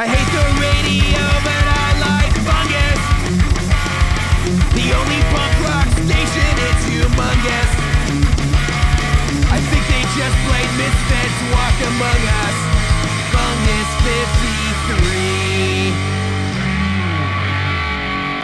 I hate the radio, but I like fungus. The only punk rock station, it's humongous. I think they just played Misfits